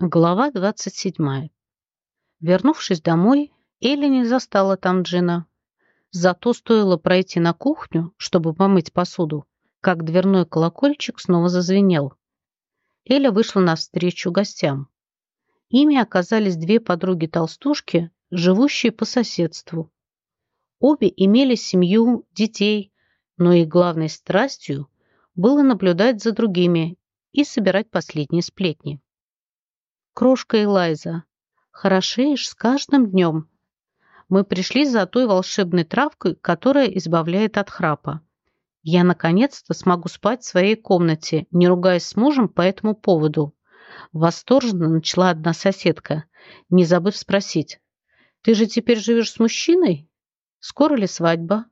Глава 27. Вернувшись домой, Элли не застала там Джина. Зато стоило пройти на кухню, чтобы помыть посуду, как дверной колокольчик снова зазвенел. Эля вышла навстречу гостям. Ими оказались две подруги-толстушки, живущие по соседству. Обе имели семью, детей, но их главной страстью было наблюдать за другими и собирать последние сплетни. Крошка Элайза, хорошеешь с каждым днем. Мы пришли за той волшебной травкой, которая избавляет от храпа. Я наконец-то смогу спать в своей комнате, не ругаясь с мужем по этому поводу. Восторженно начала одна соседка, не забыв спросить. «Ты же теперь живешь с мужчиной? Скоро ли свадьба?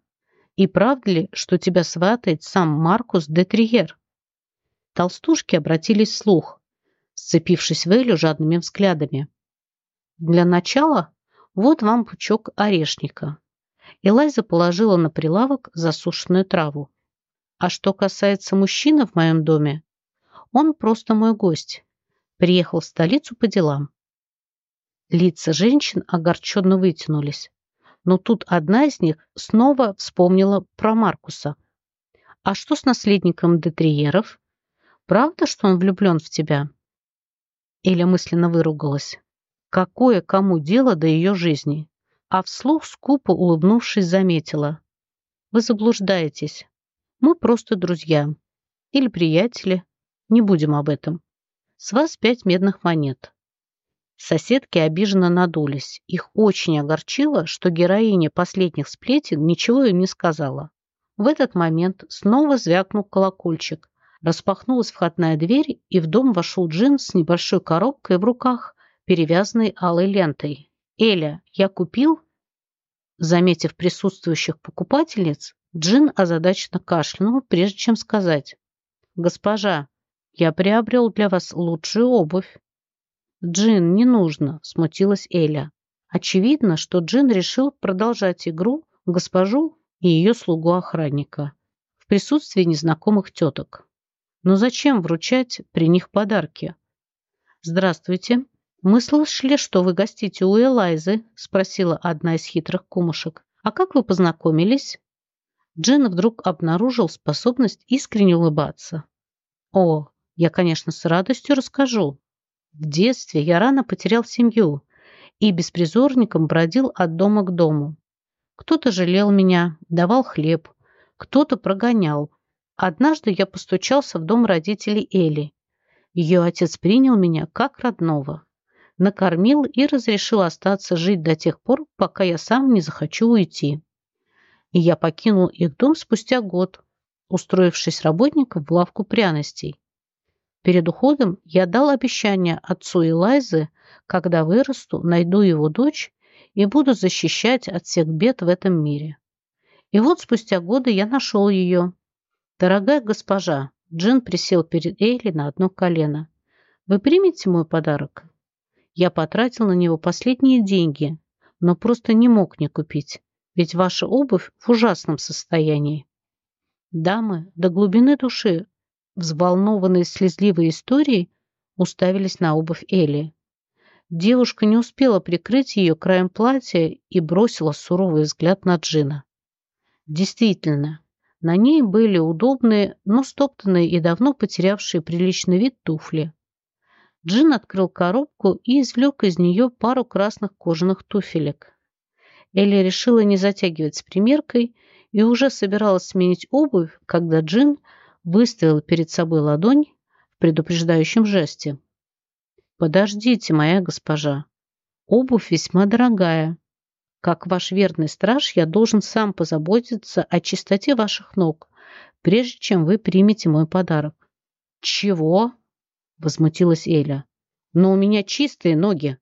И правда ли, что тебя сватает сам Маркус де Триер?» Толстушки обратились вслух сцепившись в Элю жадными взглядами. Для начала вот вам пучок орешника. Элайза положила на прилавок засушенную траву. А что касается мужчины в моем доме, он просто мой гость. Приехал в столицу по делам. Лица женщин огорченно вытянулись. Но тут одна из них снова вспомнила про Маркуса. «А что с наследником Детриеров? Правда, что он влюблен в тебя?» Эля мысленно выругалась. Какое кому дело до ее жизни? А вслух скупо улыбнувшись заметила. Вы заблуждаетесь. Мы просто друзья. Или приятели. Не будем об этом. С вас пять медных монет. Соседки обиженно надулись. Их очень огорчило, что героиня последних сплетен ничего им не сказала. В этот момент снова звякнул колокольчик, Распахнулась входная дверь, и в дом вошел Джин с небольшой коробкой в руках, перевязанной алой лентой. «Эля, я купил?» Заметив присутствующих покупательниц, Джин озадаченно кашлянул, прежде чем сказать. «Госпожа, я приобрел для вас лучшую обувь». «Джин, не нужно», — смутилась Эля. Очевидно, что Джин решил продолжать игру госпожу и ее слугу-охранника в присутствии незнакомых теток. Но зачем вручать при них подарки? «Здравствуйте. Мы слышали, что вы гостите у Элайзы», спросила одна из хитрых кумушек. «А как вы познакомились?» Джин вдруг обнаружил способность искренне улыбаться. «О, я, конечно, с радостью расскажу. В детстве я рано потерял семью и беспризорником бродил от дома к дому. Кто-то жалел меня, давал хлеб, кто-то прогонял, Однажды я постучался в дом родителей Эли. Ее отец принял меня как родного. Накормил и разрешил остаться жить до тех пор, пока я сам не захочу уйти. И я покинул их дом спустя год, устроившись работником в лавку пряностей. Перед уходом я дал обещание отцу Элайзы, когда вырасту, найду его дочь и буду защищать от всех бед в этом мире. И вот спустя годы я нашел ее «Дорогая госпожа», Джин присел перед Эйли на одно колено. «Вы примете мой подарок?» Я потратил на него последние деньги, но просто не мог не купить, ведь ваша обувь в ужасном состоянии. Дамы до глубины души, взволнованные слезливой историей, уставились на обувь Эли. Девушка не успела прикрыть ее краем платья и бросила суровый взгляд на Джина. Действительно, на ней были удобные, но стоптанные и давно потерявшие приличный вид туфли. Джин открыл коробку и извлек из нее пару красных кожаных туфелек. Элли решила не затягивать с примеркой и уже собиралась сменить обувь, когда Джин выставил перед собой ладонь в предупреждающем жесте. «Подождите, моя госпожа. Обувь весьма дорогая. Как ваш верный страж, я должен сам позаботиться о чистоте ваших ног, прежде чем вы примете мой подарок. Чего? Возмутилась Эля. Но у меня чистые ноги.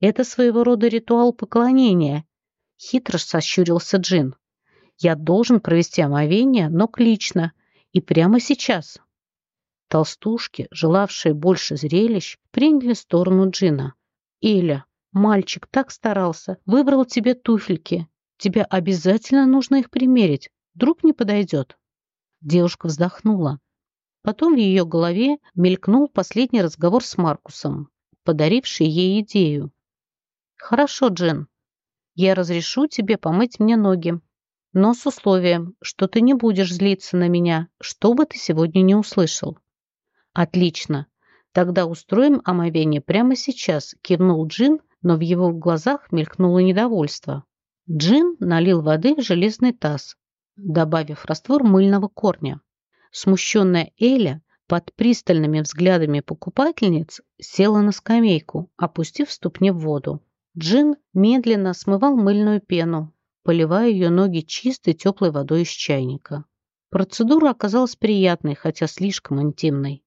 Это своего рода ритуал поклонения. Хитро сощурился Джин. Я должен провести омовение ног лично и прямо сейчас. Толстушки, желавшие больше зрелищ, приняли сторону Джина. Эля, Мальчик так старался, выбрал тебе туфельки. Тебе обязательно нужно их примерить. Вдруг не подойдет. Девушка вздохнула. Потом в ее голове мелькнул последний разговор с Маркусом. подаривший ей идею. «Хорошо, Джин, я разрешу тебе помыть мне ноги, но с условием, что ты не будешь злиться на меня, что бы ты сегодня не услышал». «Отлично. Тогда устроим омовение прямо сейчас», – кивнул Джин, но в его глазах мелькнуло недовольство. Джин налил воды в железный таз, добавив раствор мыльного корня. Смущенная Эля под пристальными взглядами покупательниц села на скамейку, опустив ступни в воду. Джин медленно смывал мыльную пену, поливая ее ноги чистой теплой водой из чайника. Процедура оказалась приятной, хотя слишком интимной.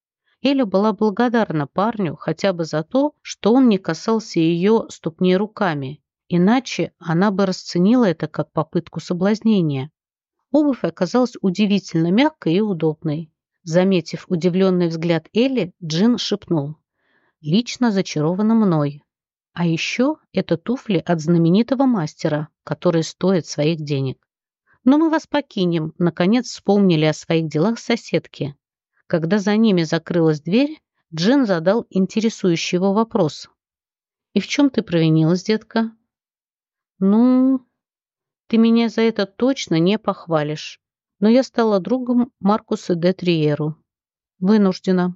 Эля была благодарна парню хотя бы за то, что он не касался ее ступней руками, иначе она бы расценила это как попытку соблазнения. Обувь оказалась удивительно мягкой и удобной. Заметив удивленный взгляд Элли, Джин шепнул. «Лично зачарована мной. А еще это туфли от знаменитого мастера, которые стоят своих денег. Но мы вас покинем, наконец вспомнили о своих делах соседки. Когда за ними закрылась дверь, Джин задал интересующий его вопрос. «И в чем ты провинилась, детка?» «Ну, ты меня за это точно не похвалишь, но я стала другом Маркуса де Триеру. Вынуждена.